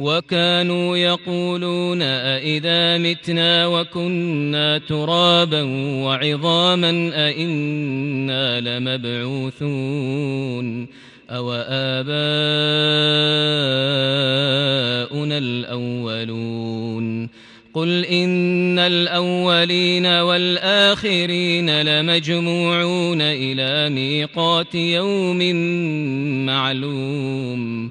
وكانوا يقولون أئذا متنا وكنا ترابا وعظاما أئنا لمبعوثون أو آباؤنا الأولون قل إن الأولين والآخرين لمجموعون إلى ميقات يوم معلوم